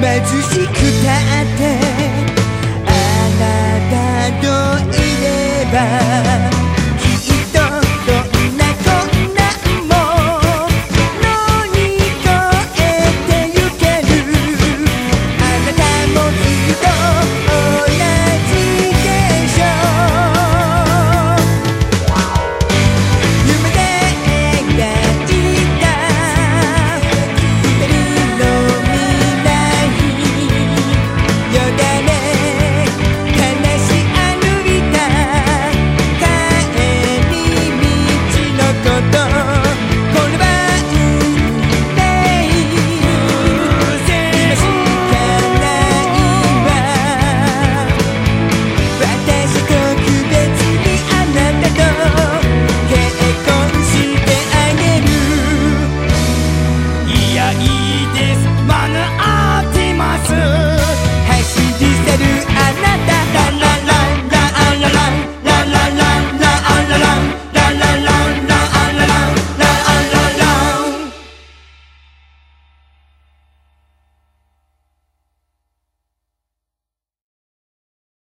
貧しくたって